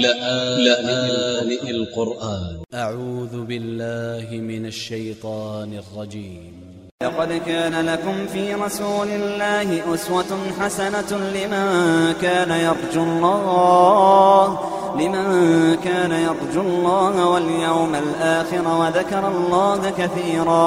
لآن القرآن. أ ع و ذ ب ا ل ل ه من ا ل ش ي ط ا ن ا ل ج ي م لقد كان لكم في رسول الله أسوة حسنة لمن كان يرجو الله لمن كان يرجو الله واليوم الآخر وذكر الله كثيرا.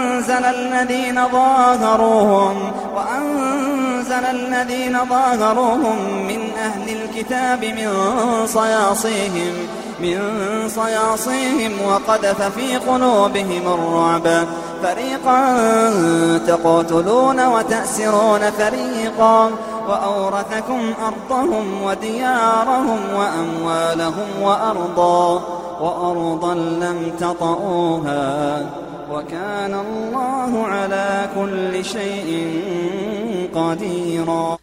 وأنزل الذين ظاهروهم وأنزل الذين ظاهروهم من أهل الكتاب من صياصيهم من صياصيهم وقذف في قلوبهم الرعب. فريقا تقتلون وتأسرون فريقا وأورثكم أرضهم وديارهم وأموالهم وأرضا وأرضا لم تطئوها. وكان الله على كل شيء قديرا.